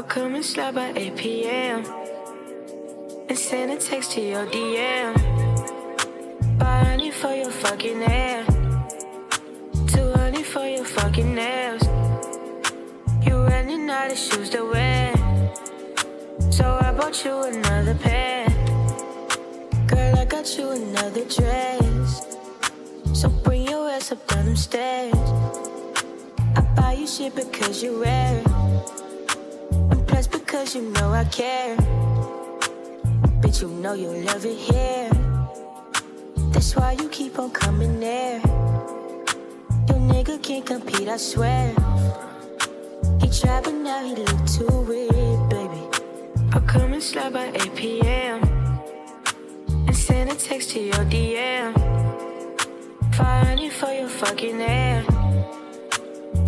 I'll come and slide by 8 p.m. And send a text to your DM. Buy honey for your fucking hair. Too honey for your fucking nails. You running out of shoes to wear. So I bought you another pair. Girl, I got you another dress. So bring your ass up down them stairs. I buy you shit because you wear it. Because you know I care. Bitch, you know you love it here. That's why you keep on coming there. Your nigga can't compete, I swear. He tried, but now he look too weird, baby. I'll come and slide by 8 p.m. And send a text to your DM. 500 for your fucking hair.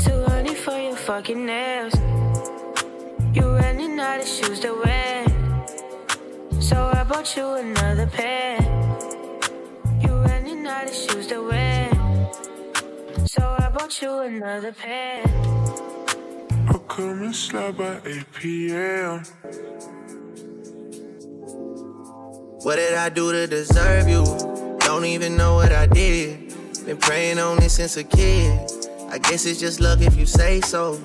200 for your fucking nails. You running out of shoes to wear. So I bought you another pair. You running out of shoes to wear. So I bought you another pair. I'll come and slide by 8 p.m. What did I do to deserve you? Don't even know what I did. Been praying on this since a kid. I guess it's just luck if you say so.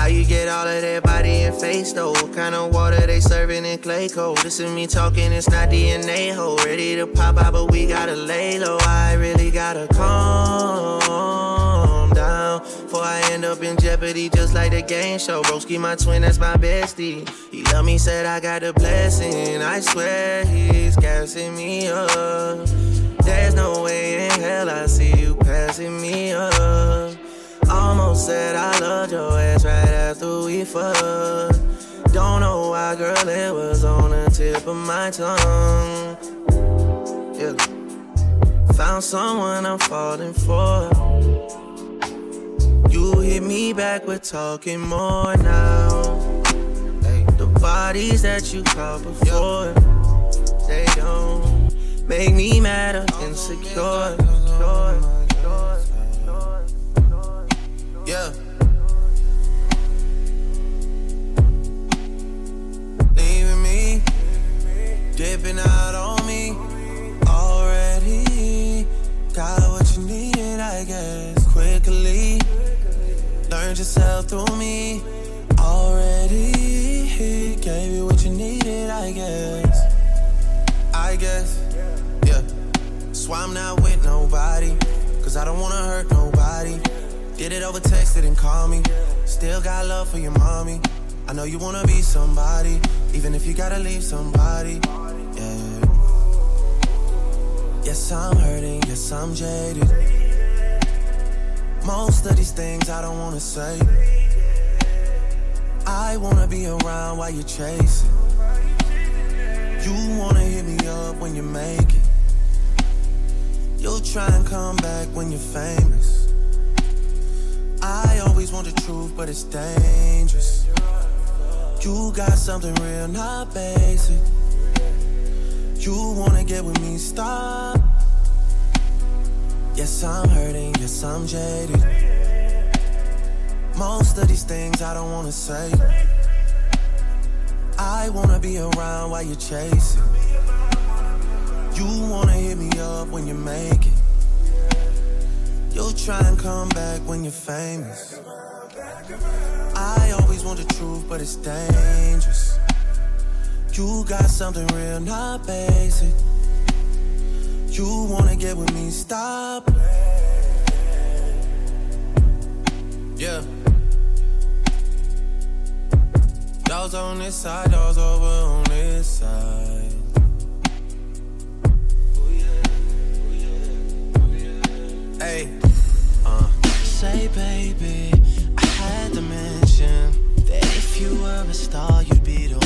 How you get all of that body and face though? What kind of water they serving in clay cold? This is me talking, it's not DNA hole. Ready to pop out, but we gotta lay low. I really gotta calm down. Before I end up in jeopardy, just like the game show. Broski, my twin, that's my bestie. He love me, said I got a blessing. I swear he's gassing me up. There's no way in hell I see you passing me up. Almost said I we fucked. Don't know why, girl, it was on the tip of my tongue. Yeah. Found someone I'm falling for. You hit me back with talking more now. Hey, the bodies that you caught before, they don't make me mad or insecure. Yeah. Out on me already. Got what you needed, I guess, quickly. Learned yourself through me already. Gave you what you needed, I guess. I guess, yeah. So I'm not with nobody, cause I don't wanna hurt nobody. Did it over text, didn't call me. Still got love for your mommy. I know you wanna be somebody, even if you gotta leave somebody. Yes, I'm hurting, yes, I'm jaded. Most of these things I don't wanna say. I wanna be around while you're chasing. You wanna hit me up when you make it. You'll try and come back when you're famous. I always want the truth, but it's dangerous. You got something real, not basic. You wanna get with me, stop. Yes, I'm hurting, yes, I'm jaded. Most of these things I don't wanna say. I wanna be around while you're chasing. You wanna hit me up when you make it. You'll try and come back when you're famous. I always want the truth, but it's dangerous. You got something real, not basic. You wanna get with me, stop. Yeah. Dogs on this side, dogs over on this side. Hey, uh. Say, baby, I had to mention that if you were a star, you'd be the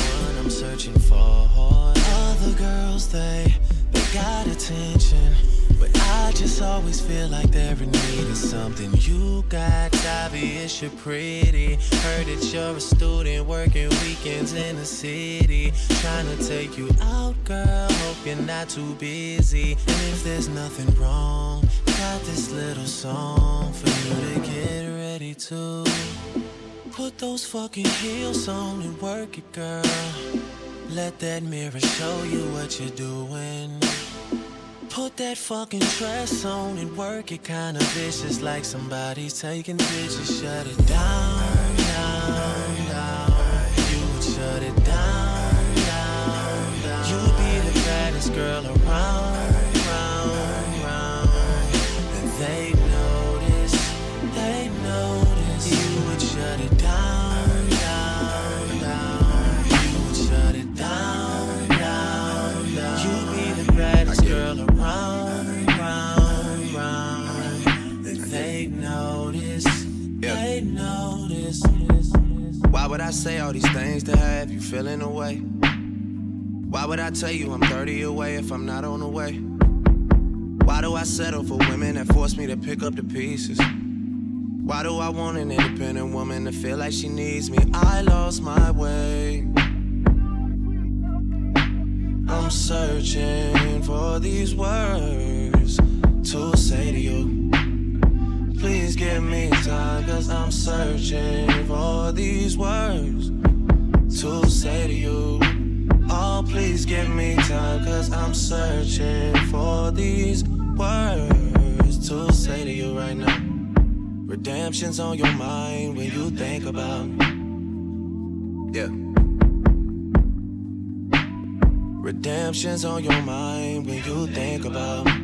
searching for. Other girls, they, they got attention. But I just always feel like they're in need of something you got. Obvious you're pretty. Heard that you're a student working weekends in the city. Trying to take you out, girl. Hope you're not too busy. And if there's nothing wrong, got this little song for you to get ready to Put those fucking heels on and work it, girl. Let that mirror show you what you're doing. Put that fucking dress on and work it kinda vicious like somebody's taking pictures. Shut it down, down, down. You would shut it down, down, down. You'd be the baddest girl around, Why would I say all these things to have you feeling away? Why would I tell you I'm 30 away if I'm not on the way? Why do I settle for women that force me to pick up the pieces? Why do I want an independent woman to feel like she needs me? I lost my way. I'm searching for these words to say to you. Please give me time, cause I'm searching for these words to say to you. Oh, please give me time, cause I'm searching for these words to say to you right now. Redemption's on your mind when you think about me. Yeah. Redemption's on your mind when you think about me.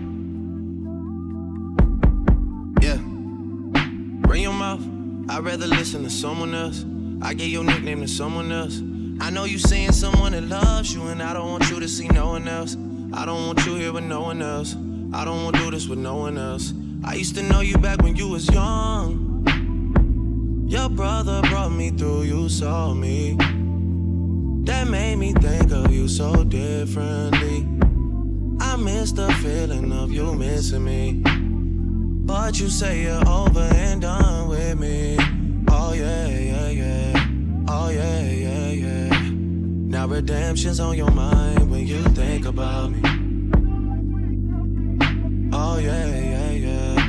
I'd rather listen to someone else. I gave your nickname to someone else. I know you seeing someone that loves you, and I don't want you to see no one else. I don't want you here with no one else. I don't want to do this with no one else. I used to know you back when you was young. Your brother brought me through, you saw me. That made me think of you so differently. I miss the feeling of you missing me. But you say you're over and done with me. Oh yeah, yeah, yeah. Oh yeah, yeah, yeah. Now redemption's on your mind when you think about me. Oh yeah, yeah, yeah.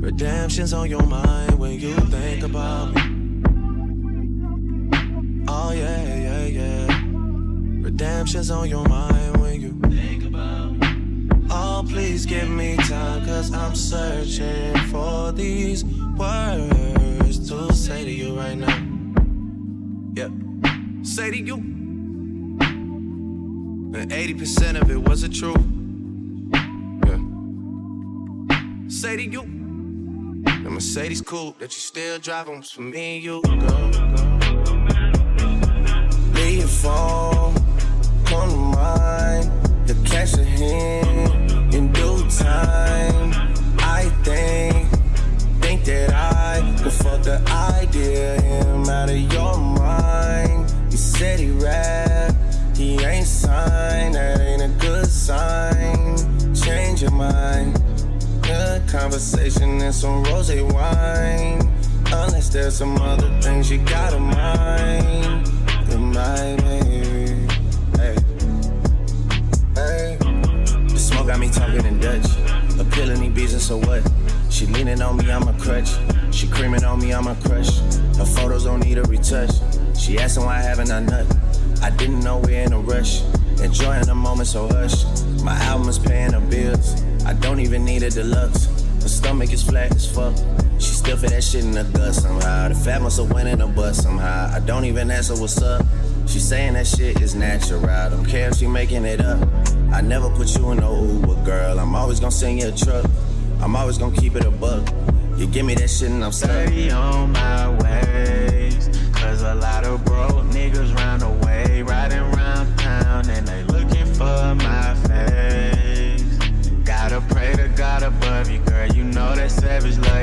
Redemption's on your mind when you think about me. Oh yeah, yeah, yeah. Redemption's on your mind when you. Oh, please give me time, cause I'm searching for these words to say to you right now. Yep. Say to you. And 80% of it wasn't true. Yeah. Say to you. The Mercedes coupe that you still driving was for me and you. Go, go. Leave your phone, come to mind. The cash at hand the idea him out of your mind. He said he rap, he ain't signed. That ain't a good sign. Change your mind. Good conversation and some rose wine. Unless there's some other things you gotta mind. Goodbye, baby. Hey. Hey. The smoke got me talking in Dutch. Appealing these beats and so what? She leaning on me, I'm a crutch. She creaming on me, I'm a crush. Her photos don't need a retouch. She asking why I haven't I nut? I didn't know we're in a rush. Enjoying the moment, so hush. My album is paying her bills. I don't even need a deluxe. Her stomach is flat as fuck. She still for that shit in the gut somehow. The fat must have went in her butt somehow. I don't even ask her what's up. She saying that shit is natural. I don't care if she making it up. I never put you in no Uber, girl. I'm always gonna send you a truck. I'm always gonna keep it a buck. You give me that shit and I'm. Steady on my ways. Cause a lot of broke niggas round the way, riding round town, and they looking for my face. Gotta pray to God above you, girl. You know that savage love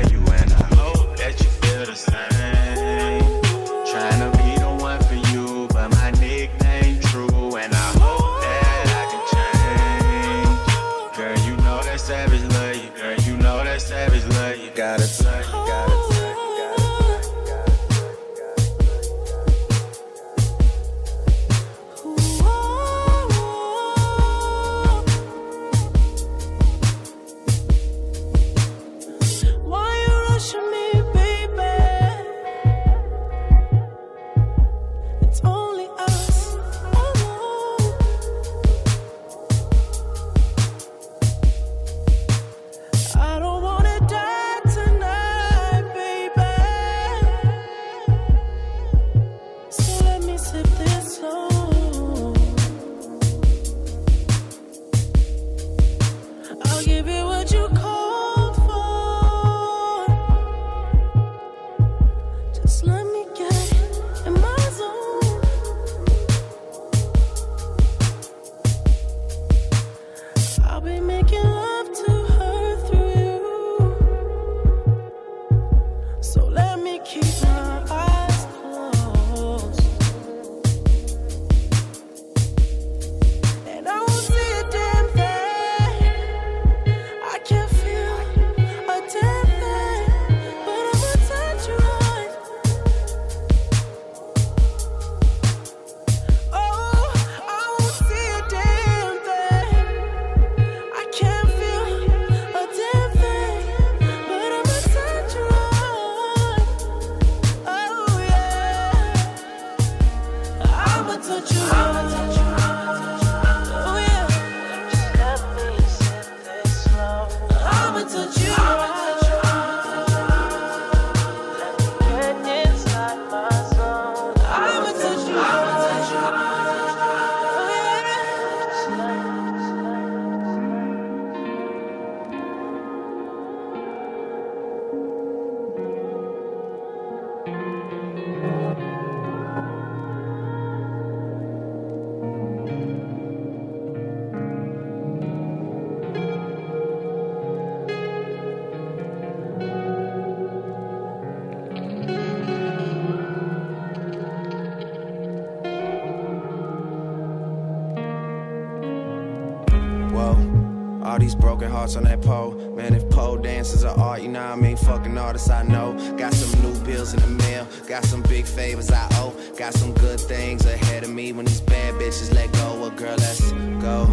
hearts on that pole. Man, if pole dancers are art, you know I mean? Fucking artists I know. Got some new bills in the mail. Got some big favors I owe. Got some good things ahead of me when these bad bitches let go. Well, girl, let's go.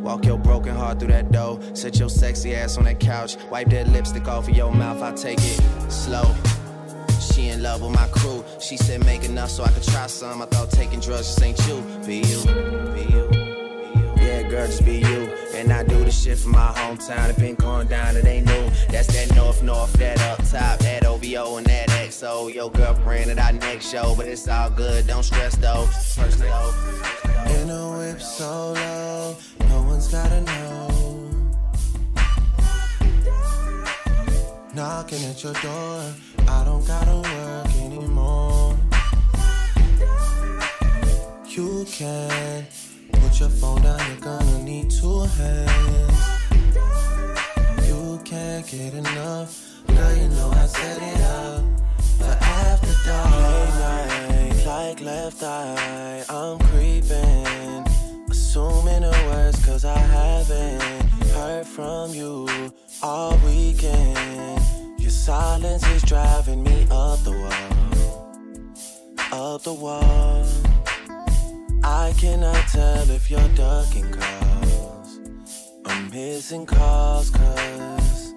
Walk your broken heart through that door. Sit your sexy ass on that couch. Wipe that lipstick off of your mouth. I take it slow. She in love with my crew. She said make enough so I could try some. I thought taking drugs just ain't you. Be you, be you. Girl, just be you. And I do the shit from my hometown. It been going down, it ain't new. That's that north, north, that up top, that OVO and that XO. Your girlfriend at our next show, but it's all good. Don't stress though. First though. In a whip solo, no one's gotta know. Knocking at your door, I don't gotta work anymore. You can Your phone down, you're gonna need two hands. You can't get enough, girl, you know I set it up for after dark. Late night, like left eye, I'm creeping. Assuming the worst, cause I haven't heard from you all weekend. Your silence is driving me up the wall, up the wall. I cannot tell if you're ducking calls or missing calls, cause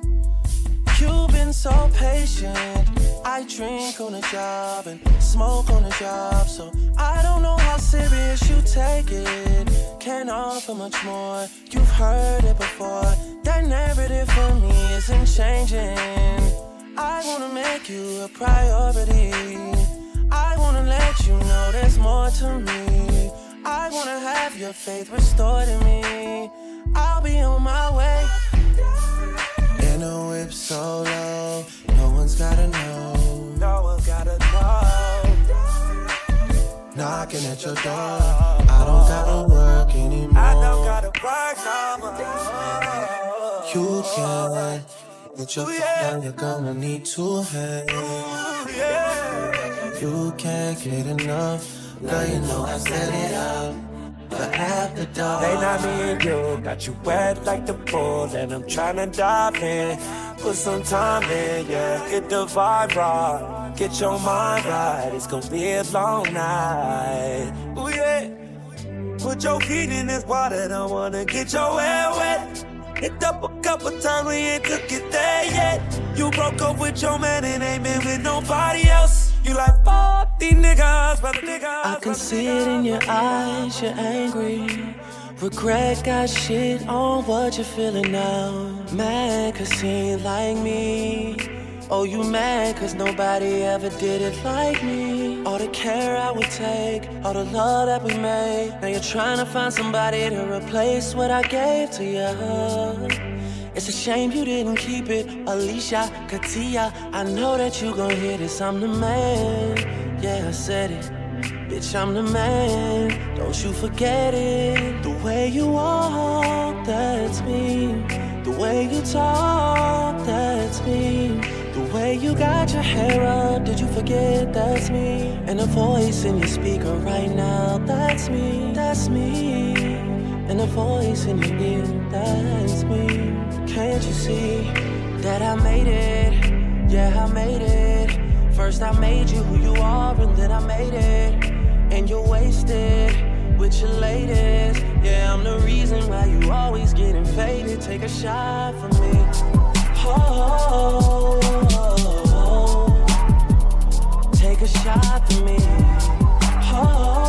you've been so patient. I drink on the job and smoke on the job, so I don't know how serious you take it. Can't offer much more, you've heard it before. That narrative for me isn't changing. I wanna make you a priority. I wanna let you know there's more to me. I wanna have your faith restored in me. I'll be on my way. In a whip solo, no one's gotta know. No one's gotta know. Knocking at your door, I don't gotta work anymore. I don't gotta work no more. You can. Put your foot down, you're gonna need two hands. You can't get enough. Girl, you know I set it up. But dark, they not me and you. Got you wet like the pool, and I'm trying to dive in. Put some time in, yeah. Get the vibe right. Get your mind right. It's gonna be a long night. Ooh, yeah. Put your feet in this water, don't wanna get your hair wet. Hit up a couple times, we ain't took it there yet. You broke up with your man and ain't been with nobody else. You like fuck these niggas, but the niggas. I can see it in your eyes, you're angry. Regret got shit on what you're feeling now. Mad cause he ain't like me. Oh, you mad cause nobody ever did it like me. All the care I would take, all the love that we made. Now you're trying to find somebody to replace what I gave to you. It's a shame you didn't keep it. Alicia, Katia, I know that you gon' hear this. I'm the man. Yeah, I said it. Bitch, I'm the man. Don't you forget it. The way you walk, that's me. The way you talk, that's me. The way you got your hair up, did you forget that's me? And a voice in your speaker right now, that's me, that's me. And a voice in your ear, that's me. Can't you see that I made it? Yeah, I made it. First I made you who you are, and then I made it. And you're wasted with your latest. Yeah, I'm the reason why you always getting faded. Take a shot for me. Oh, oh, oh, oh. take a shot for me. Oh.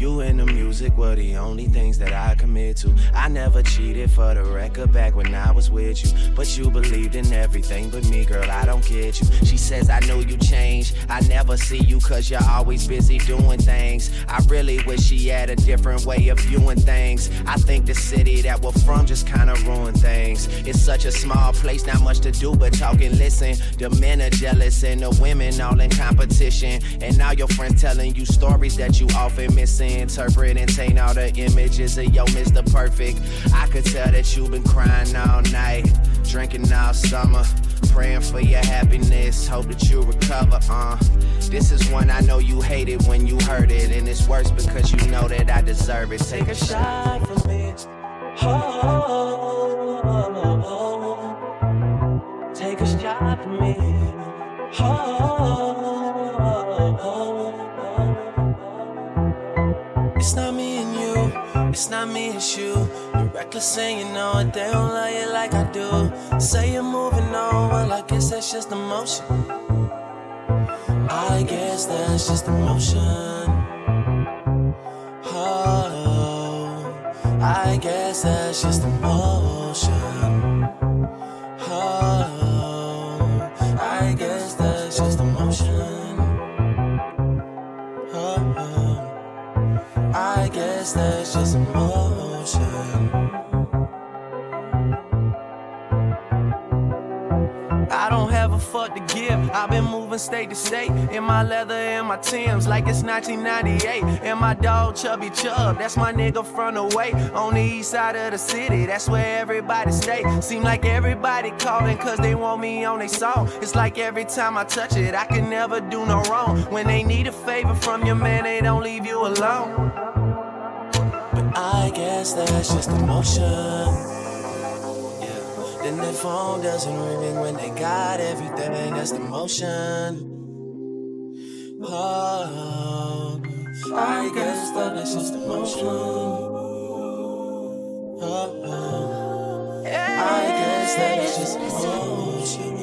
You. And the music were the only things that I commit to. I never cheated for the record back when I was with you. But you believed in everything but me, girl, I don't get you. She says, I know you changed. I never see you cause you're always busy doing things. I really wish she had a different way of viewing things. I think the city that we're from just kinda ruined things. It's such a small place, not much to do but talk and listen. The men are jealous and the women all in competition. And now your friends telling you stories that you often misinterpret taint all the images of your Mr. Perfect. I could tell that you've been crying all night, drinking all summer. Praying for your happiness, hope that you recover. Uh, this is one I know you hated when you heard it, and it's worse because you know that I deserve it. Take, a, shot from me. Oh, oh, oh, Take a shot from me. It's it's not me, it's you. You're reckless and you know it, they don't love you like I do. Say you're moving on, well, I guess that's just emotion. I guess that's just emotion. Oh, I guess that's just emotion. Guess that's just emotion. I don't have a fuck to give. I've been moving state to state in my leather and my Timbs like it's 1998. And my dog Chubby Chub, that's my nigga from the way on the east side of the city. That's where everybody stay. Seem like everybody calling cause they want me on their song. It's like every time I touch it, I can never do no wrong. When they need a favor from your man, they don't leave you alone. Guess that's just emotion. Yeah. Then the phone doesn't ring when they got everything. That's the motion. Oh, I guess that is just emotion. Oh, I guess that is just emotion.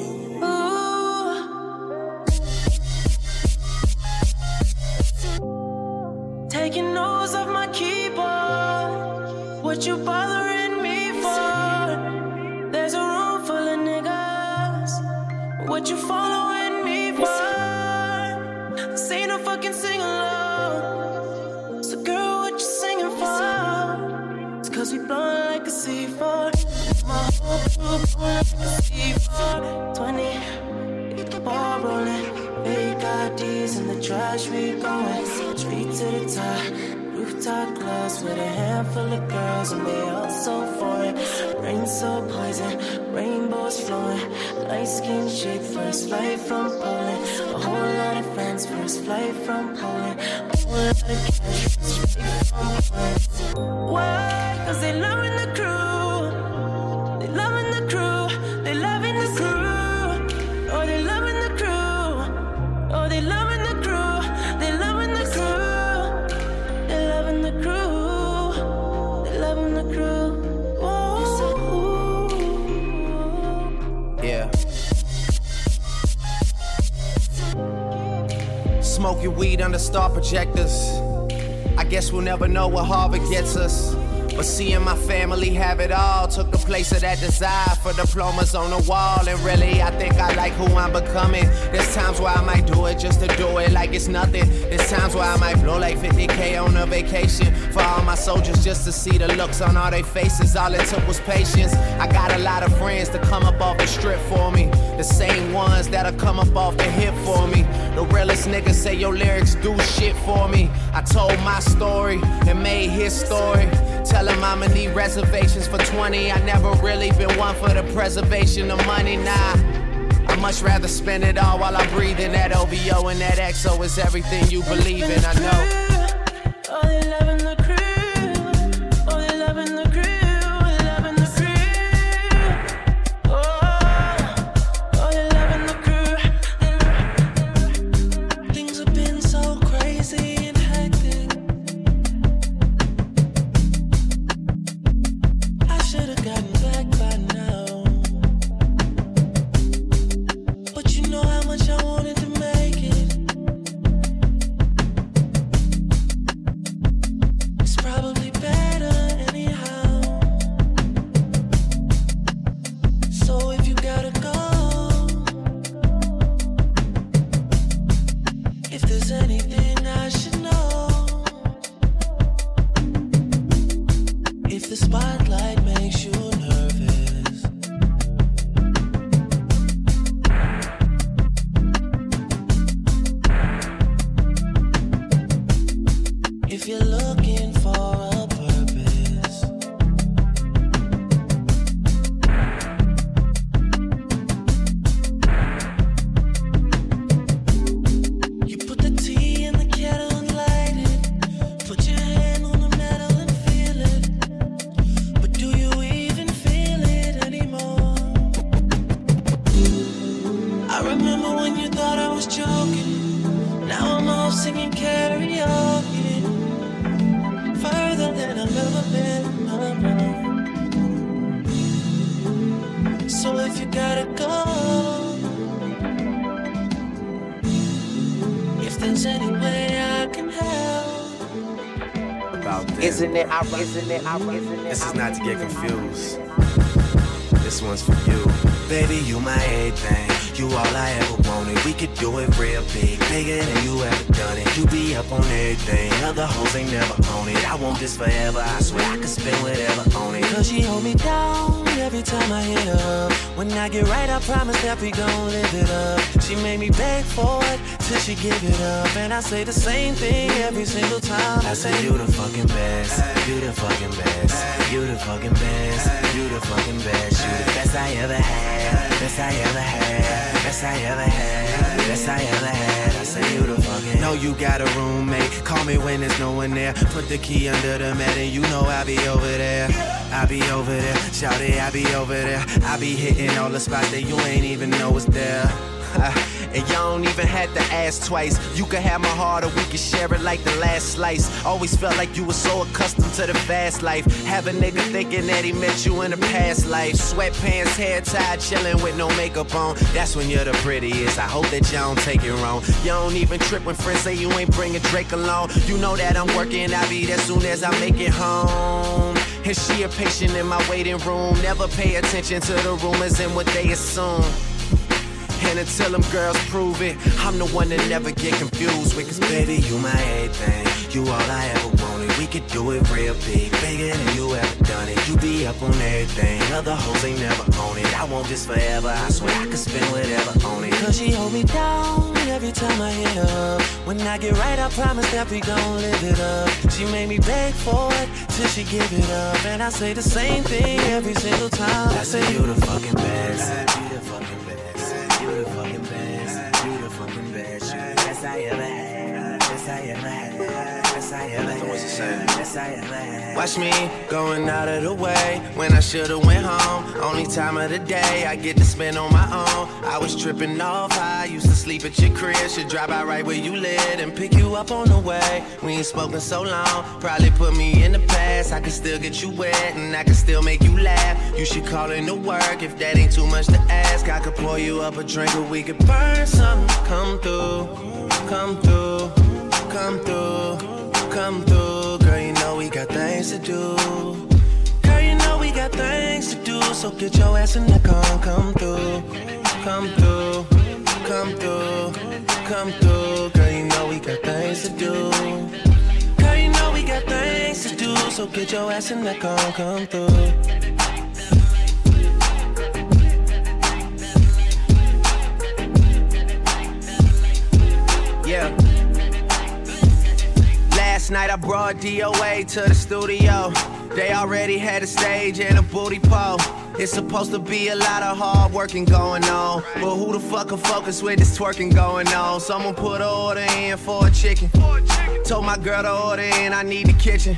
Taking notes of my keyboard. What you bothering me for? There's a room full of niggas. What you following me for? Ain't no fucking sing along. So, girl, what you singing for? It's cause we blowing like a C4. My whole crew blowing like a C4. 20, get the ball rolling. Fake IDs in the trash, we going straight to the top. Rooftop clubs with a handful of girls, and they all so foreign. Rain so poison, rainbows flowing. Light skinned chick, first flight from Poland. A whole lot of friends, first flight from Poland. A whole lot of cash, from Poland. Why? Cause they loving the crew. Smoking weed under star projectors. I guess we'll never know what Harvard gets us. But seeing my family have it all took the place of that desire for diplomas on the wall. And really, I think I like who I'm becoming. There's times where I might do it just to do it like it's nothing. There's times where I might blow like 50k on a vacation for all my soldiers just to see the looks on all their faces. All it took was patience. I got a lot of friends to come up off the strip for me. The same ones that'll come up off the hip for me. The realest niggas say your lyrics do shit for me. I told my story and made his story. Tell him I'ma need reservations for 20. I never really been one for the preservation of money, nah. I much rather spend it all while I'm breathing. That OVO and that XO is everything you believe in, I know. Isn't it ironic? Isn't it ironic? This is not to get confused. This one's for you. Baby, you my everything. You all I ever wanted. We could do it real big, bigger than you ever done it. You be up on everything. Other hoes ain't never on it. I want this forever. I swear I could spend whatever on it. Cause she hold me down every time I hit her up. When I get right, I promise that we gon' live it up. She made me beg for it till she give it up. And I say the same thing every single time. I say you the fucking best, you the fucking best, you the fucking best, you the fucking best, you the best I ever had, best I ever had, best I ever had, best I ever had. I say you the fucking. Know you got a roommate. Call me when there's no one there. Put the key under the mat and you know I'll be over there. I'll be over there. Shout it, I'll be over there. I'll be hitting all the spots that you ain't even know was there. And y'all don't even have to ask twice. You can have my heart or we can share it like the last slice. Always felt like you were so accustomed to the fast life. Have a nigga thinking that he met you in a past life. Sweatpants, hair tied, chilling with no makeup on. That's when you're the prettiest. I hope that y'all don't take it wrong. Y'all don't even trip when friends say you ain't bringing Drake along. You know that I'm working, I'll be there soon as I make it home. And she a patient in my waiting room. Never pay attention to the rumors and what they assume. And until them girls prove it, I'm the one that never get confused with. Cause baby, Baby, you my everything. You all I ever wanted. We could do it real big, bigger than you ever done it. You be up on everything. Other hoes ain't never on it. I want this forever. I swear I could spend whatever on it. Cause she hold me down every time I hit up. When I get right, I promise that we gon' live it up. She made me beg for it till she give it up. And I say the same thing every single time. I say you the fucking best. You the fucking best. You the fucking best. You the fucking best. Best I ever Watch me going out of the way when I should've went home. Only time of the day I get to spend on my own. I was tripping off high, used to sleep at your crib. Should drive out right where you live and pick you up on the way. We ain't spoken so long, probably put me in the past. I can still get you wet and I can still make you laugh. You should call in to work if that ain't too much to ask. I could pour you up a drink or we could burn something. Come through, come through, come through. Come through, got things to do. Girl, you know we got things to do, so get your ass in the car, come through, come through, come through, come through. Girl, you know we got things to do. Girl, you know we got things to do, so get your ass in the car, come through. Last night I brought DOA to the studio. They already had a stage and a booty pole. It's supposed to be a lot of hard working going on. But who the fuck can focus with this twerking going on? Someone put an order in for a chicken. Told my girl to order in, I need the kitchen.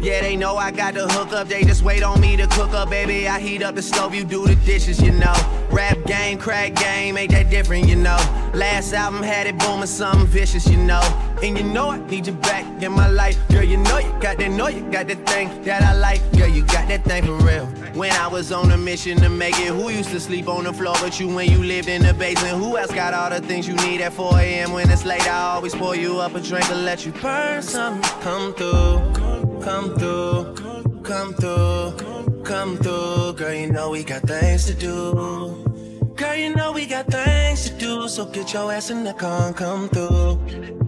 Yeah, they know I got the hook up, they just wait on me to cook up, baby. I heat up the stove, you do the dishes, you know. Rap game, crack game, ain't that different, you know. Last album had it booming, something vicious, you know. And you know I need you back in my life, girl. You know you got that, know you got that thing that I like, girl. You got that thing for real. When I was on a mission to make it, who used to sleep on the floor but you when you lived in the basement? Who else got all the things you need at 4 a.m. when it's late? I always pour you up a drink and let you burn something. Come through, come through, come through, come through. Girl, you know we got things to do. Girl, you know we got things to do, so get your ass in the car come through,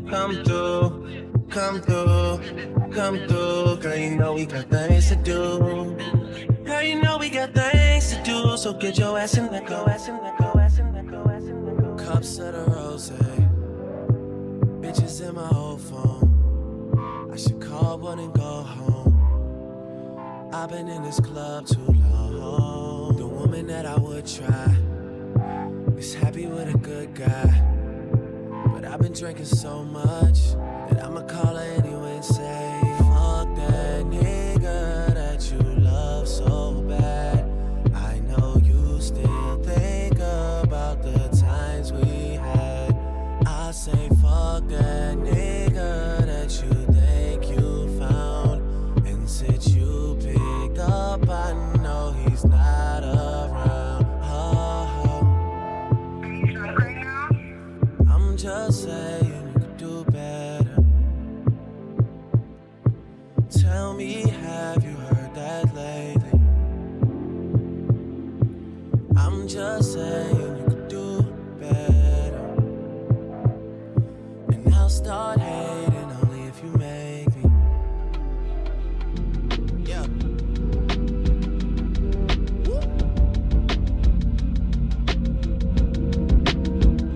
come through, come through, come through. Girl, you know we got things to do. Girl, you know we got things to do. So get your ass in that go, ass in that go, ass in that go. Cups of the rose, eh? bitches in my old phone. I should call one and go home. I've been in this club too long. The woman that I would try is happy with a good guy. But I've been drinking so much that I'ma call her anyway and say, just saying you could do better. And I'll start hating only if you make me. Yeah.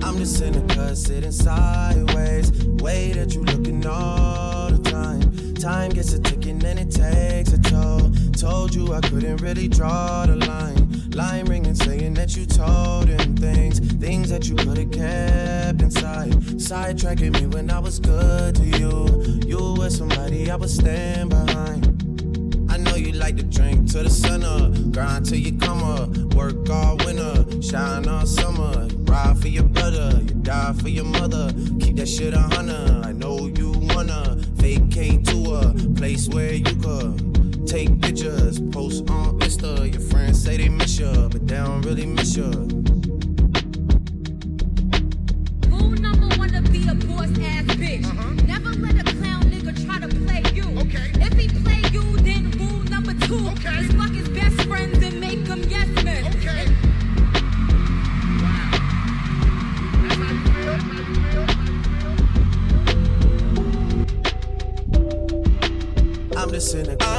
I'm just in the cut, sitting sideways. Way that you looking all the time. Time gets a ticking and it takes a toll. Told you I couldn't really draw the line. Line ringing, saying that you told him things. Things that you could have kept inside. Sidetracking me when I was good to you. You were somebody I would stand behind. I know you like to drink till the sun up, grind till you come up, work all winter, shine all summer, ride for your brother, you die for your mother, keep that shit a hundred. I know you wanna vacate to a place where you could take pictures, post on Insta. Your friends say they miss you, but they don't really miss you. Rule number one to be a boss ass bitch. Uh-huh. Never let a clown nigga try to play you. If he play you, then rule number two is fuck his best friends and make them yes men. I'm just in the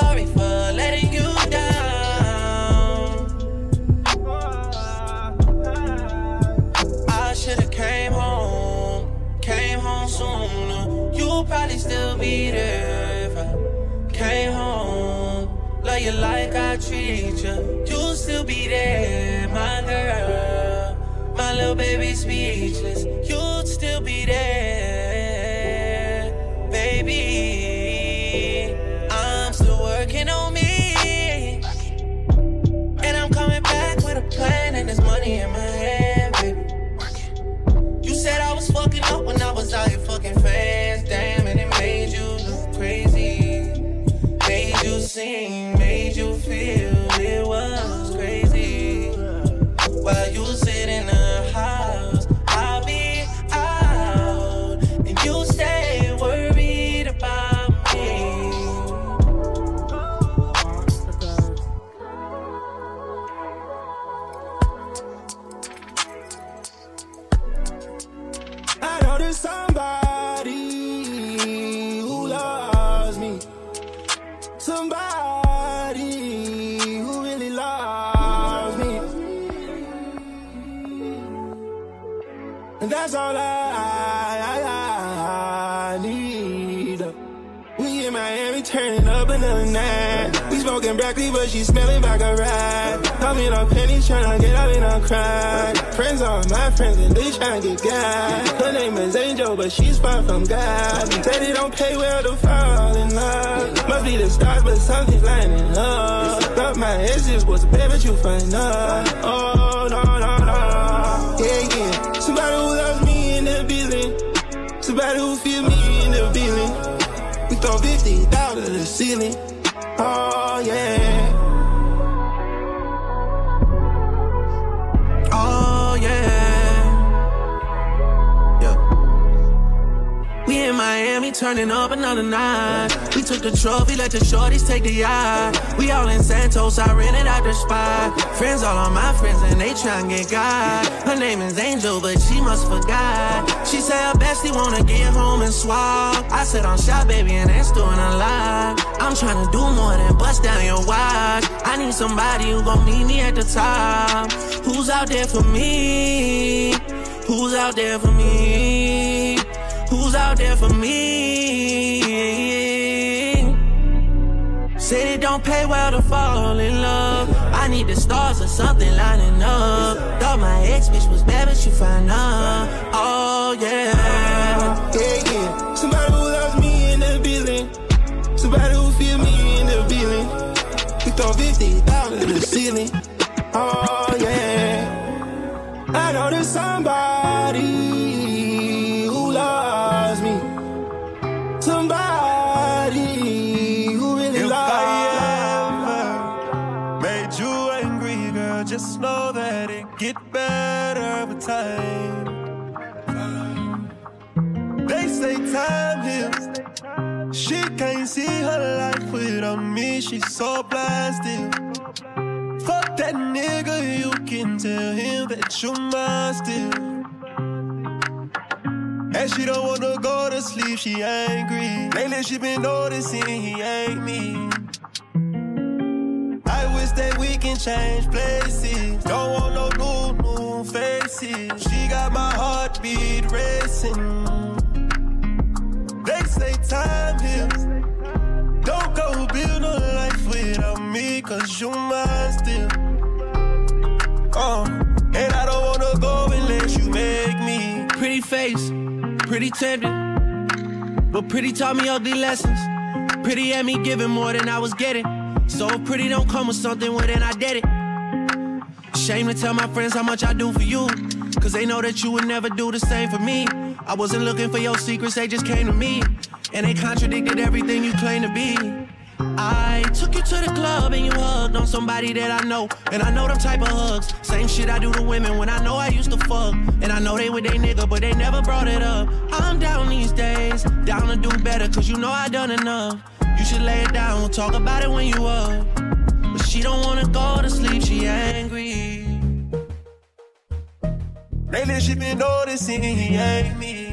sorry for letting you down. I should've came home, came home sooner. You probably still be there if I came home. Love you like I treat you. You'll still be there, my girl. My little baby speechless. You'd still be there, sing, don't pay well to fall in love. Must be the stars, but something's lining up. But my exes was bad, but you find up. Oh, no, no, no. Yeah, yeah. Somebody who loves me in the building. Somebody who feel me in the building. We throw 50 out of the ceiling. Turning up another night. We took the trophy, let the shorties take the yacht. We all in Santos, I rented out the spot. Friends, all on my friends, and they tryna get God. Her name is Angel, but she must forgot. She said her bestie wanna get home and swap. I said I'm shot, baby, and that's doing a lot. I'm tryna do more than bust down your watch. I need somebody who gon' meet me at the top. Who's out there for me? Who's out there for me? Who's out there for me? Said it don't pay well to fall in love. I need the stars or something lining up. Thought my ex bitch was bad, but you find out. Oh yeah. Yeah, yeah. Somebody who loves me in the building. Somebody who feel me in the building. We throw 50 out of the ceiling. Oh yeah. I know there's somebody see her life without me. She's so blasted. Fuck that nigga, you can tell him that you're mine still. And she don't wanna go to sleep, she angry. Lately she been noticing he ain't me. I wish that we can change places. Don't want no new, new faces. She got my heartbeat racing. They say time heals. Cause you mine still. Uh, and I don't wanna go unless you make me. Pretty face, pretty tempting. But pretty taught me ugly lessons. Pretty had me giving more than I was getting. So pretty don't come with something, well then I did it. Shame to tell my friends how much I do for you. Cause they know that you would never do the same for me. I wasn't looking for your secrets, they just came to me. And they contradicted everything you claim to be. I took you to the club and you hugged on somebody that I know. And I know them type of hugs. Same shit I do to women when I know I used to fuck. And I know they with they nigga, but they never brought it up. I'm down these days, down to do better, cause you know I done enough. You should lay it down, we'll talk about it when you up. But she don't wanna go to sleep, she angry. Lately she been noticing he ain't me.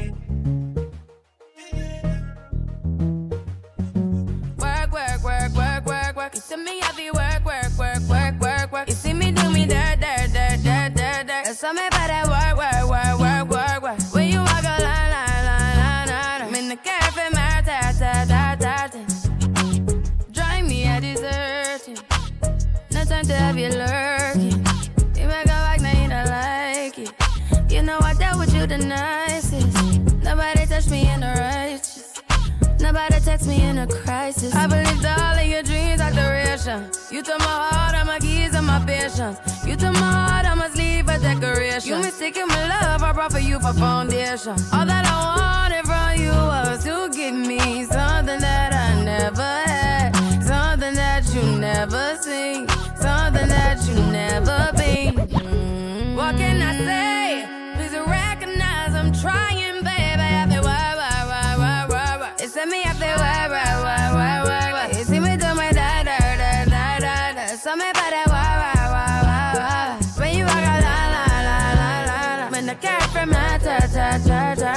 You me heavy work, work, work, work, work, work. You see me do me dirt, dirt, dirt, dirt, dirt, dirt. There's something about that work, work, work, work, work, work. When you walk a line, line, line, line, line. I'm in the cafe, my ta, ta, ta, ta. Drive me a dessert. No time to have you lurking. You make a like, now you don't like it. You know I dealt with you the nicest. Nobody touched me in the righteous. Nobody text me in a crisis. I believed all of your dreams are duration. You took my heart, all my keys, and my patience. You took my heart, I must leave a decoration. You mistaken my love, I brought for you for foundation. All that I wanted from you was to give me something that I never had, something that you never seen, something that you never been. Mm. What can I say? Please recognize I'm trying,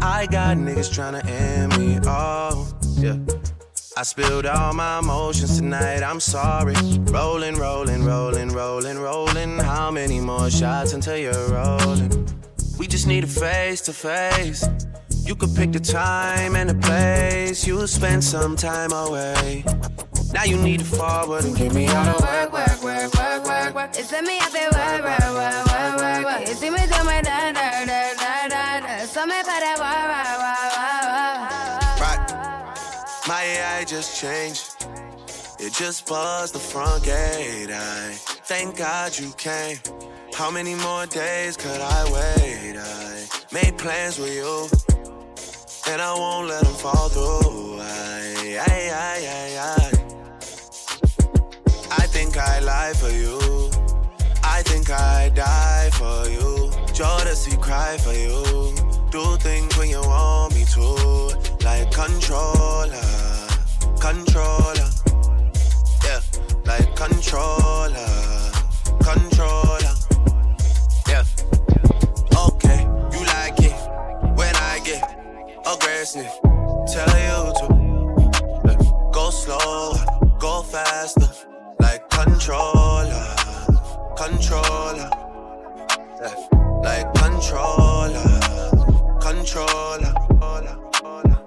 I got niggas tryna end me. off. yeah. I spilled all my emotions tonight, I'm sorry. Rolling, rolling, rolling, rolling, rolling. How many more shots until you're rolling? We just need a face to face. You could pick the time and the place. You'll spend some time away. Now you need to forward and give me all the work, work, work, work, work, work. It's me up there, work, work, work, work, work, work. See me do my da da da da da da. So me for that work, work, work, work, work. Right. My AI just changed. It just buzzed the front gate. I thank God you came. How many more days could I wait? I made plans with you, and I won't let them fall through. I, I, I, I, I. I think I lie for you. I think I die for you. Jodeci cry for you. Do things when you want me to, like controller, controller, yeah, like controller, controller, yeah. Okay, you like it when I get aggressive. Tell you to like, go slower, go faster, like controller, controller, yeah, like controller, controller.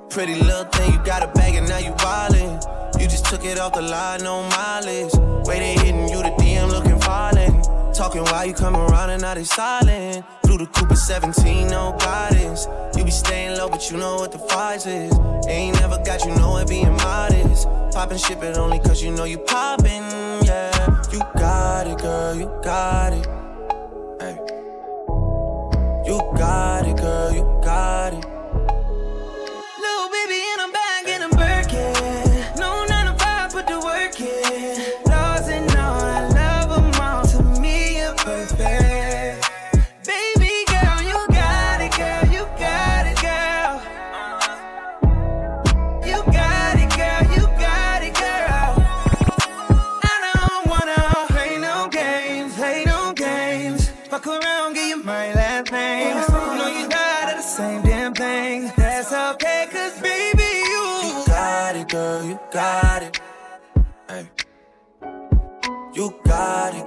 Pretty little thing, you got a bag and now you wildin'. You just took it off the line, no mileage. They hitting you, the DM looking violent. Talking while you come around and now they silent. Through the Cooper 17, no guidance. You be staying low, but you know what the price is. Ain't never got you know it being modest. Poppin' ship it only cause you know you poppin', yeah. You got it, girl, you got it. You got it, girl, you got it.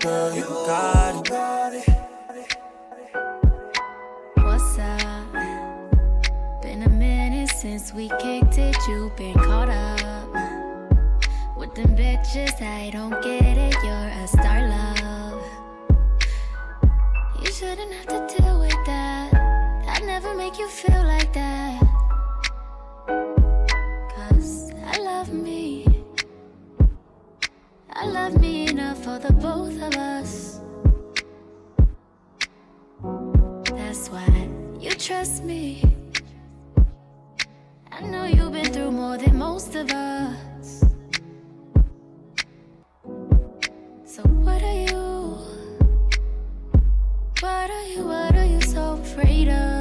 Girl, you got it. What's up? Been a minute since we kicked it. You been caught up with them bitches. I don't get it. You're a star, love. You shouldn't have to deal with that. That never make you feel like that. Love me enough for the both of us. That's why you trust me. I know you've been through more than most of us. So what are you? What are you? What are you so afraid of?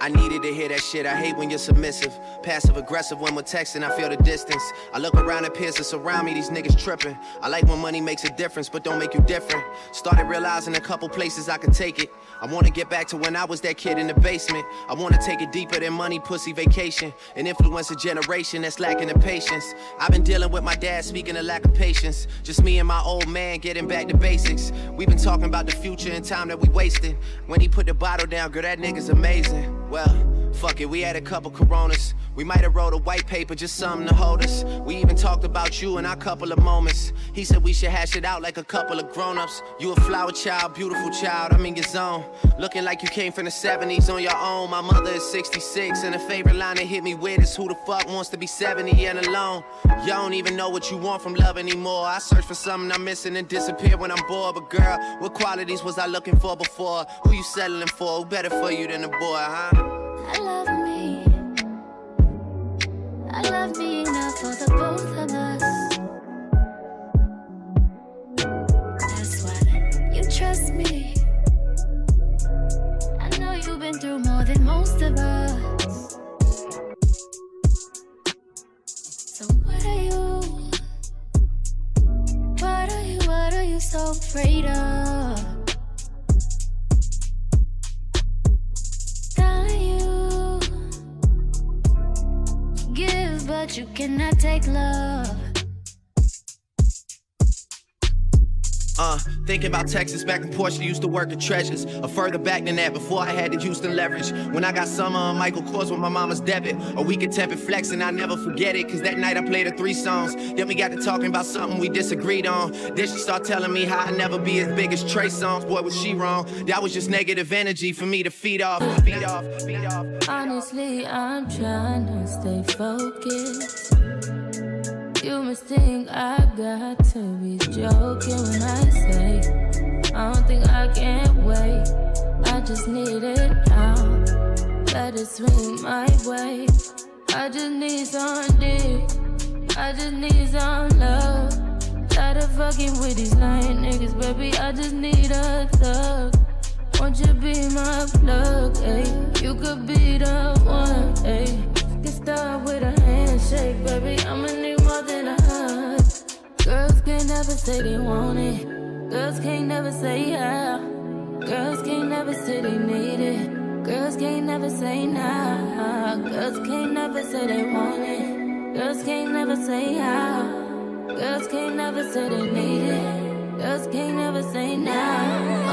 I needed to hear that shit. I hate when you're submissive. Passive aggressive when we're texting, I feel the distance. I look around at peers that surround me, these niggas tripping. I like when money makes a difference, but don't make you different. Started realizing a couple places I could take it. I wanna get back to when I was that kid in the basement. I wanna take it deeper than money, pussy, vacation. And influence a generation that's lacking the patience. I've been dealing with my dad speaking of lack of patience. Just me and my old man getting back to basics. We've been talking about the future and time that we wasted. When he put the bottle down, girl, that nigga's amazing. Well, fuck it, we had a couple coronas. We might have wrote a white paper, just something to hold us. We even talked about you in our couple of moments. He said we should hash it out like a couple of grown-ups. You a flower child, beautiful child, I'm in your zone. Looking like you came from the 70s on your own. My mother is 66, and the favorite line that hit me with is who the fuck wants to be 70 and alone? You don't even know what you want from love anymore. I search for something I'm missing and disappear when I'm bored. But girl, what qualities was I looking for before? Who you settling for? Who better for you than a boy, huh? I love me. I love me enough for the both of us. That's why you trust me. I know you've been through more than most of us. So what are you? What are you? What are you so afraid of? You cannot take love. Uh, thinking about Texas back in Portia, used to work at Treasures. Or further back than that, before I had the Houston leverage. When I got summer on Michael Kors with my mama's debit. A week of tempered flex, and I never forget it. Cause that night I played her three songs. Then we got to talking about something we disagreed on. Then she started telling me how I never be as big as Trey Songz. Boy, was she wrong. That was just negative energy for me to feed off, feed off, feed off. Honestly, I'm trying to stay focused. You must think I got to be joking when I say I don't think I can wait. I just need it now. Let it swing my way. I just need some dick. I just need some love. Tired of fucking with these lying niggas, baby. I just need a thug. Won't you be my plug, ayy? You could be the one, ayy. Start with a handshake, baby. I'ma need more than a hug. Girls can't never say they want it. Girls can't never say yeah. Girls can't never say they need it. Girls can't never say nah. Girls can't never say they want it. Girls can't never say how. Girls can't never say they need it. Girls can't never say nah.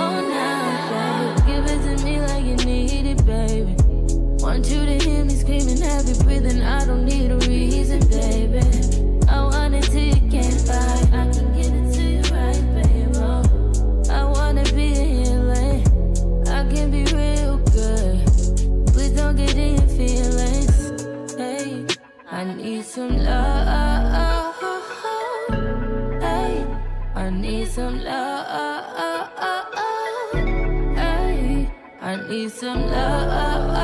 Oh nah, baby. Give it to me like you need it, baby. Want you to hear me screaming, heavy breathing. I don't need a reason, baby. I want it till you can't fight. I can get it you right. Oh, I wanna be a healing. I can be real good. Please don't get in your feelings. Hey, I need some love. Hey, I need some love. Hey, I need some love.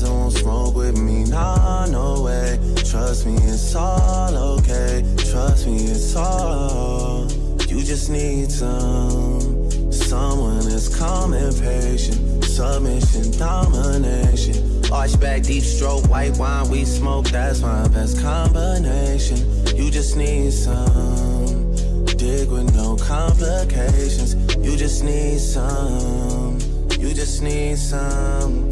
Doesn't want smoke with me. Nah, no way. Trust me, it's all okay. Trust me, it's all. You just need some. Someone that's calm and patient. Submission, domination. Arch back, deep stroke, white wine, we smoke. That's my best combination. You just need some. Dig with no complications. You just need some. You just need some.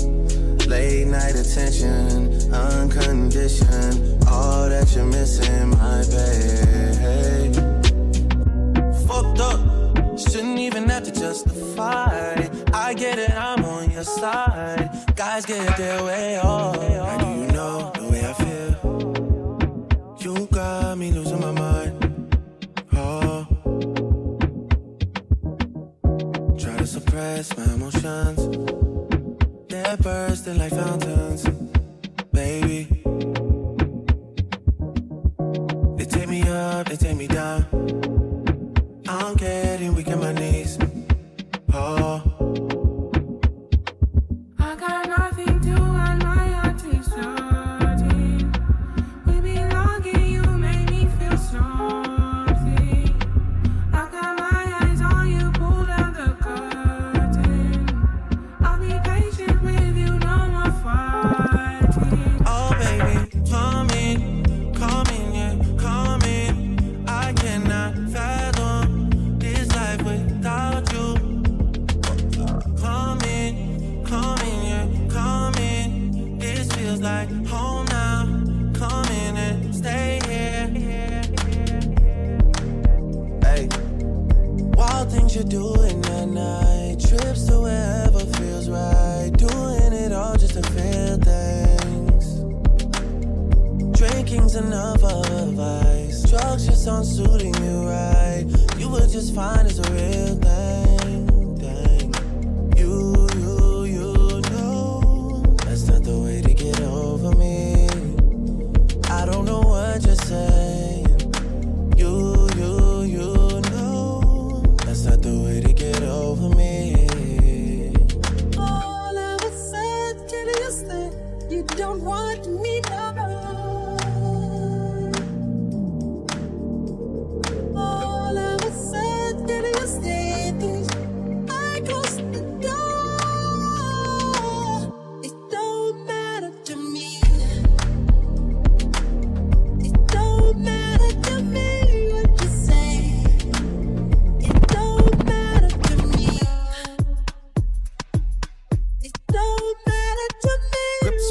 Late night attention, unconditioned. All that you're missing, my babe. Fucked up, shouldn't even have to justify. I get it, I'm on your side. Guys get their way off. How do you know the way I feel? You got me losing my mind. Oh. Try to suppress my emotions. They're bursting like fountains. Baby. They take me up, they take me down.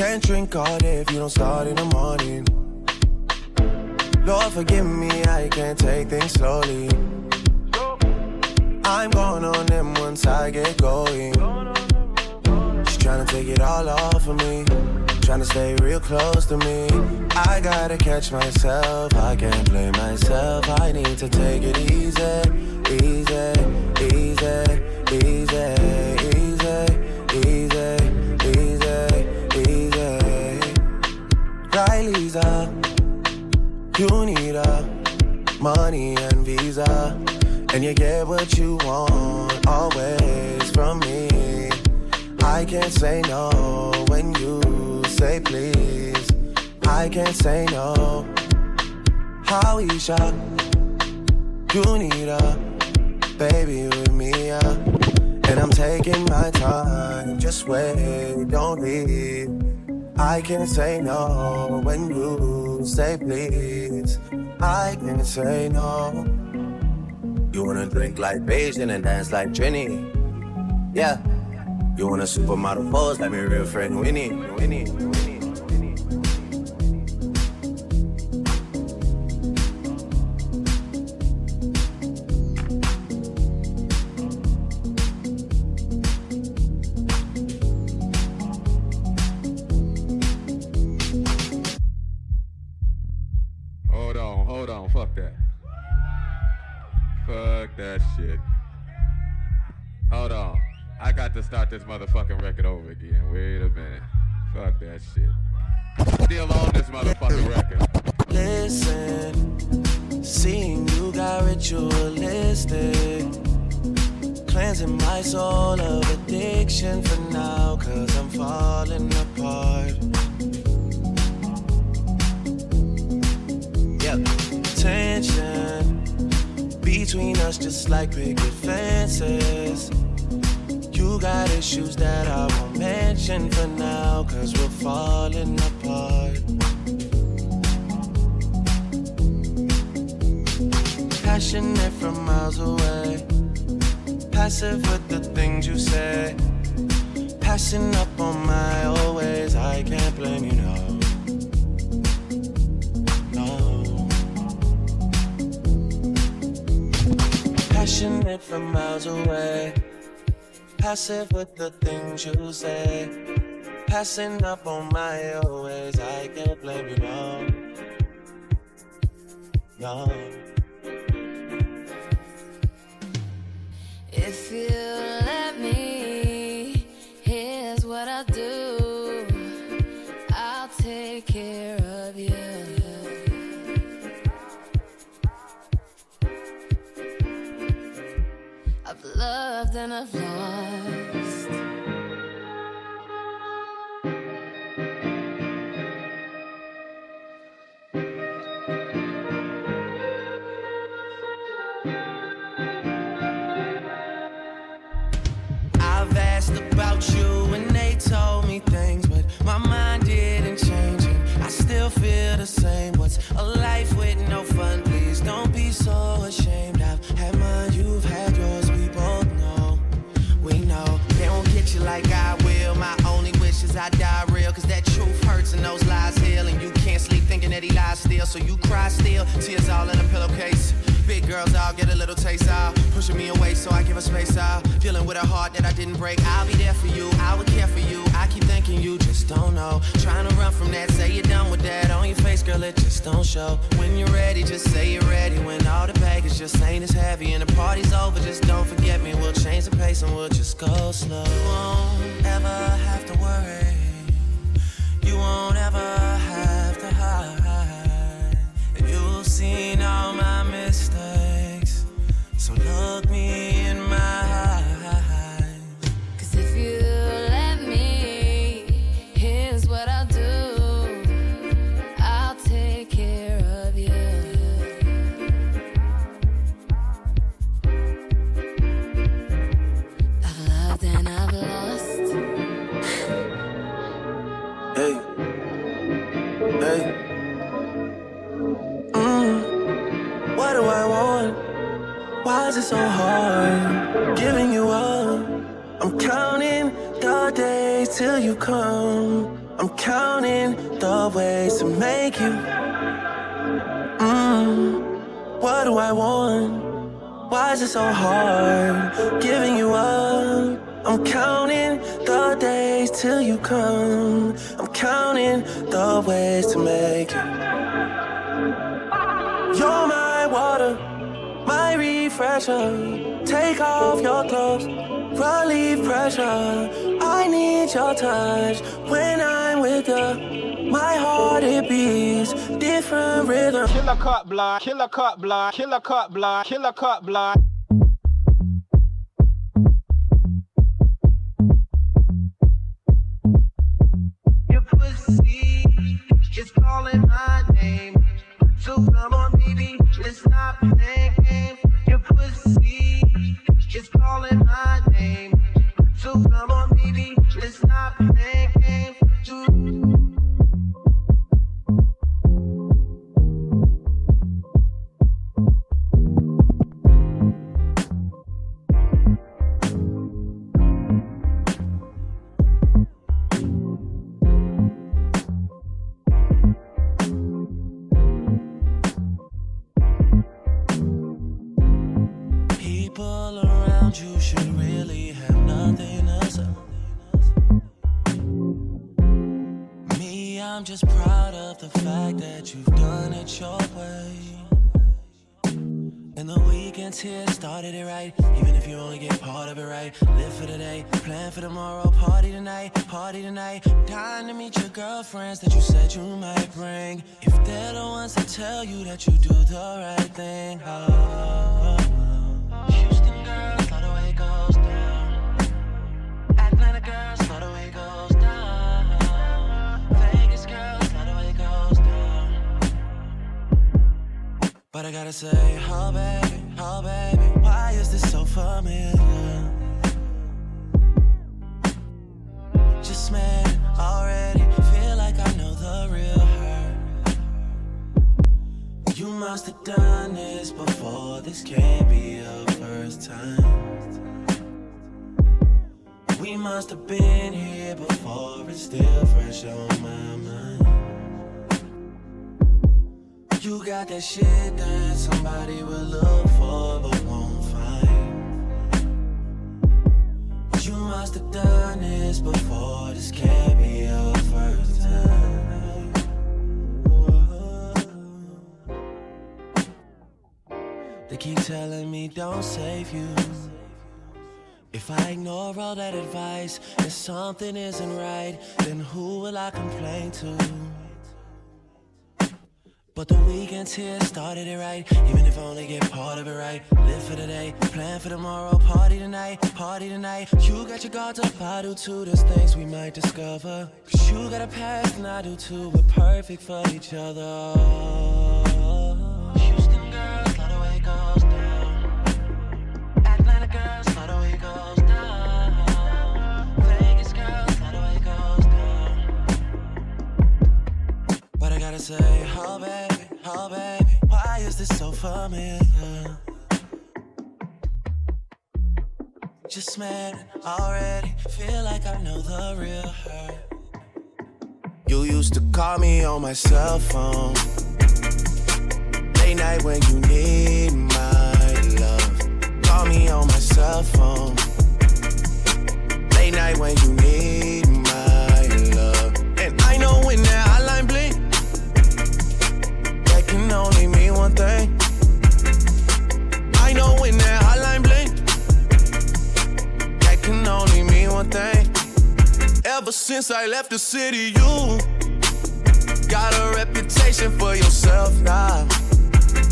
Can't drink all day if you don't start in the morning. Lord, forgive me, I can't take things slowly. I'm going on them once I get going. She's trying to take it all off of me. Trying to stay real close to me. I gotta catch myself. I can't blame myself. I need to take it easy, easy, easy, easy, easy, Riley's up. You need a money and visa, and you get what you want always from me. I can't say no when you say please. I can't say no. Howisha, you need a baby with me, yeah. And I'm taking my time. Just wait, don't leave. I can say no when you say please. I can say no. You wanna drink like Beijing and dance like Trini? Yeah. You wanna supermodel pose like my real friend Winnie? Winnie. Hold this motherfucking record over again. Wait a minute. Fuck that shit. Still on this motherfucking record. Listen, seeing you got ritualistic. Cleansing my soul of addiction for now, cause I'm falling apart. Yep. Tension between us, just like picket fences. Got issues that I won't mention for now, cause we're falling apart. Passionate from miles away, passive with the things you say. Passing up on my always, I can't blame you, no. No. Passionate from miles away, passive with the things you say. Passing up on my always, I can't blame you, no. No. If you let me, and I've lost. So you cry still. Tears all in a pillowcase. Big girls, I'll get a little taste out. Pushing me away, so I give her space out. Dealing with a heart that I didn't break. I'll be there for you, I would care for you. I keep thinking you just don't know. Trying to run from that, say you're done with that. On your face, girl, it just don't show. When you're ready, just say you're ready. When all the baggage just ain't as heavy and the party's over, just don't forget me. We'll change the pace and we'll just go slow. You won't ever have to worry. You won't ever have to hide. Seen all my mistakes. So look me so hard giving you up? I'm counting the days till you come. I'm counting the ways to make you. Mm. What do I want? Why is it so hard giving you up? I'm counting the days till you come. I'm counting the ways to make you. My refresher. Take off your clothes, relieve pressure. I need your touch when I'm with you. My heart it beats different rhythm. Killer cut block, killer cut block, killer cut block, killer cut block. Your pussy is calling my name. So come on, baby, let's stop playing tonight. Dying to meet your girlfriends that you said you might bring. If they're the ones that tell you that you do the right thing. Oh, oh, oh. Houston girls, love the way it goes down. Atlanta girls, love the way it goes down. Vegas girls, love the way it goes down. But I gotta say, oh baby, oh baby, why is this so familiar? Already, feel like I know the real her. You must have done this before, this can't be your first time. We must have been here before, it's still fresh on my mind. You got that shit that somebody will look for must have done this before, this can't be your first time. They keep telling me don't save you. If I ignore all that advice and something isn't right, then who will I complain to? But the weekends here started it right. Even if I only get part of it right. Live for today, plan for tomorrow. Party tonight, party tonight. You got your guards up, I do too. There's things we might discover. Cause you got a past and I do too. We're perfect for each other. Houston girls, way it goes down. Atlanta girls, love the way it goes down. Vegas girls, love the way it goes down. But I gotta say, oh baby, oh baby, why is this so familiar? Just met already, feel like I know the real her. You used to call me on my cell phone. Late night when you need my love. Call me on my cell phone. Late night when you need can only mean one thing. I know when that hotline bling, that can only mean one thing. Ever since I left the city, you got a reputation for yourself now.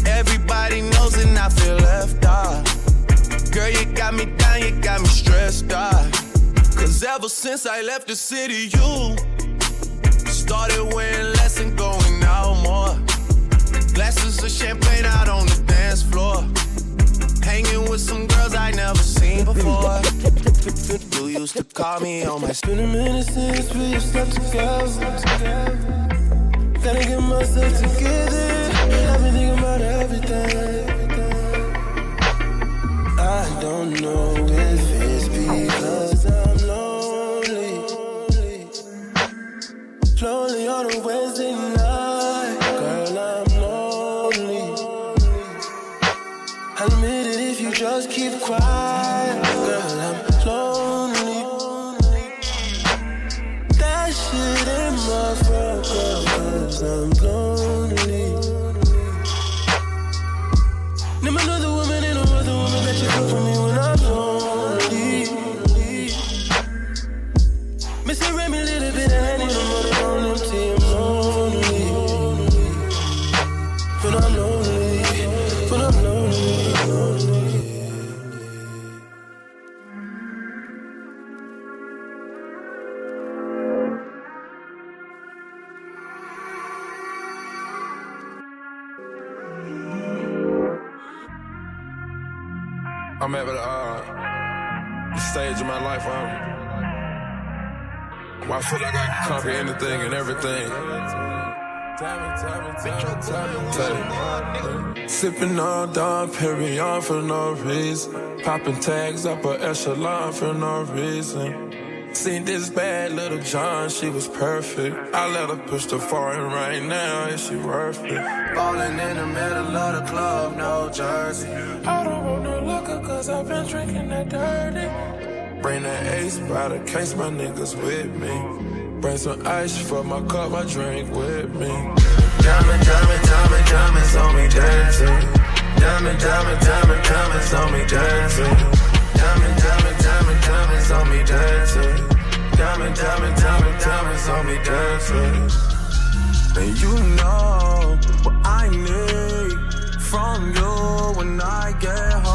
Everybody knows and I feel left out. Girl, you got me down, you got me stressed out. Cause ever since I left the city, you started wearing champagne out on the dance floor. Hanging with some girls I never seen before. You used to call me on my It's been a minute since we slept together. Gotta get myself together. I've been thinking about everything. I don't know if it's because I'm lonely. Lonely on a Wednesday I'm at the, uh, the stage of my life where, I'm, where I feel like I can conquer anything and everything. Sipping on Dom Perignon for no reason. Popping tags up a echelon for no reason. Seen this bad little John, she was perfect. I let her push the foreign right now, is she worth it? Falling in the middle of the club, no jersey. Cause I've been drinking that dirty. Bring that ace by the case, my niggas with me. Bring some ice for my cup, my drink with me. Diamond, diamond, diamond, diamonds on me dancing. Diamond, diamond, diamond, diamonds on me dancing. Diamond, diamond, diamond, diamonds on me dancing. Diamond, diamond, diamond, diamonds on me dancing. And you know what I need from you when I get home.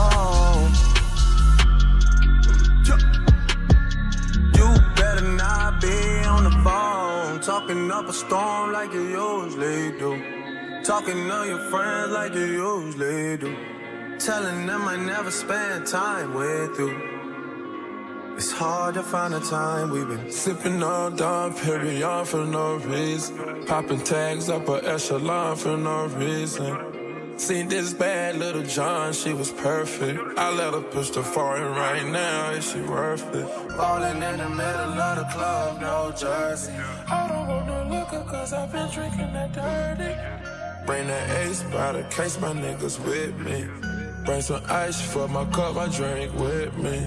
Talking up a storm like you usually do. Talking to your friends like you usually do. Telling them I never spend time with you. It's hard to find a time we've been Sipping on Dom Perignon for no reason. Popping tags up a echelon for no reason. Seen this bad little John, she was perfect. I let her push the foreign right now, is she worth it? falling in the middle of the club, no jersey. I don't cause I've been drinking that dirty. Bring that ace by the case, my niggas with me. Bring some ice for my cup, my drink with me.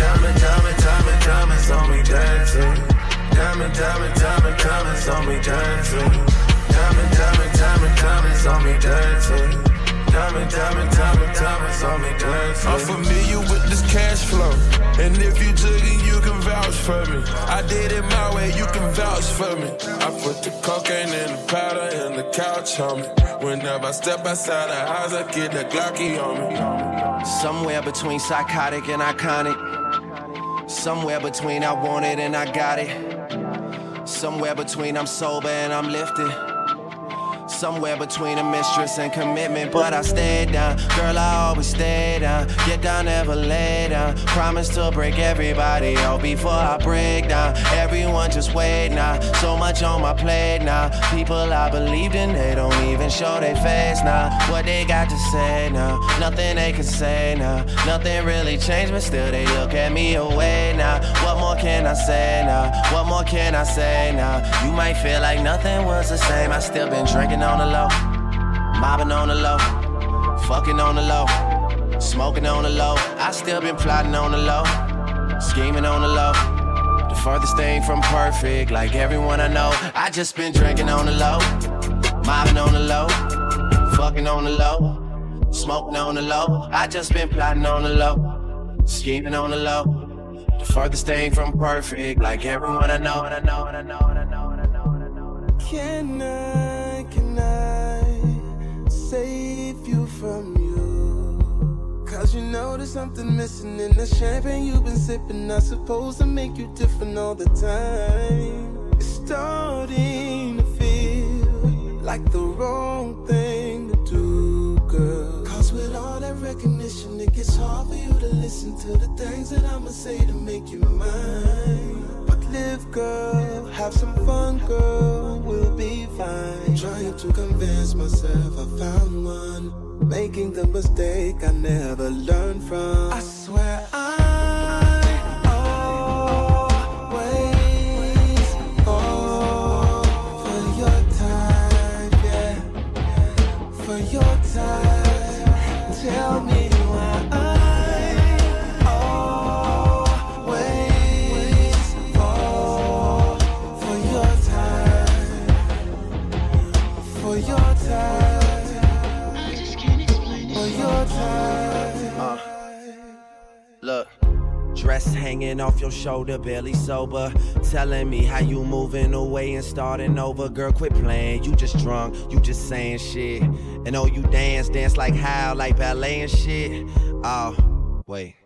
Diamond, diamond, diamond, diamonds on me dancing. Diamond, diamond, diamond, diamonds on me dancing. Diamond, diamond, diamond, diamonds on me dancing. Diamond, diamond, diamond, diamonds on me. I'm familiar with this cash flow. And if you jugging, you can vouch for me. I did it my way, you can vouch for me. I put the cocaine and the powder in the couch on me. Whenever I step outside the house, I get that Glocky on me. Somewhere between psychotic and iconic. Somewhere between I want it and I got it. Somewhere between I'm sober and I'm lifted. Somewhere between a mistress and commitment, but I stayed down. Girl, I always stay down. Get down, never lay down. Promise to break everybody out before I break down. Everyone just wait now. So much on my plate now. People I believed in, they don't even show their face now. What they got to say now? Nothing they can say now. Nothing really changed, but still they look at me away now. What more can I say now? What more can I say now? You might feel like nothing was the same. I still been drinking on the low, mobbing on the low. Fucking on the low, smoking on the low. I still been plotting on the low, scheming on the low. The furthest thing from perfect, like everyone I know. I just been drinking on the low, mobbing on the low, fucking on the low, smoking on the low. I just been plotting on the low, scheming on the low. The furthest thing from perfect, like everyone I know, and I know, and I know, and I know, and I know, and I know. And I know. Can I, can I save you from you? Cause you know there's something missing in the champagne you've been sipping. Not supposed to make you different all the time. It's starting to feel like the wrong thing to do, girl. Cause with all that recognition, it gets hard for you to listen to the things that I'ma say to make you mine. But live, girl, have some fun, girl, we'll be fine. Trying to convince myself I found one. Making the mistake I never learned from. I swear I off your shoulder, barely sober. Telling me how you moving away and starting over. Girl, quit playing. You just drunk, you just saying shit. And oh, you dance, dance like how, like ballet and shit. Oh, wait.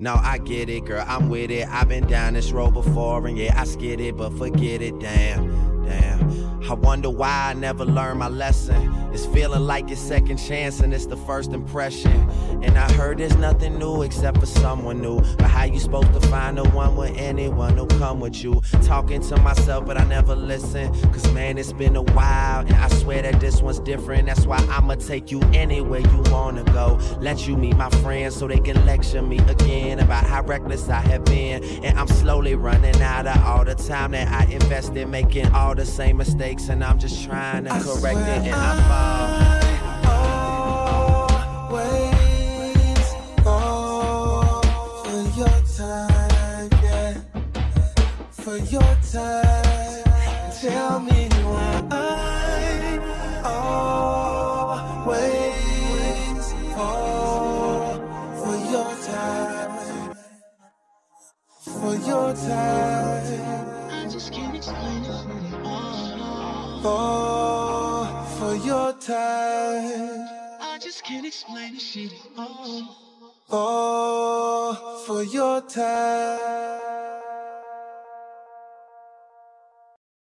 No, I get it, girl. I'm with it. I've been down this road before, and yeah, I skid it, but forget it. Damn, damn. I wonder why I never learned my lesson. It's feeling like it's second chance, and it's the first impression. And I heard there's nothing new except for someone new. But how you supposed to find the one with anyone who come with you? Talking to myself, but I never listen. Cause man, it's been a while, and I swear that this one's different. That's why I'ma take you anywhere you wanna go. Let you meet my friends so they can lecture me again about how reckless I have been. And I'm slowly running out of all the time that I invested making all the same mistakes. And I'm just trying to correct it, and I fall. Always fall for your time, yeah. For your time. Tell me why I always fall for your time. For your time. I just can't explain it. Fall for your time. I just can't explain the shit. Oh. Fall for your time.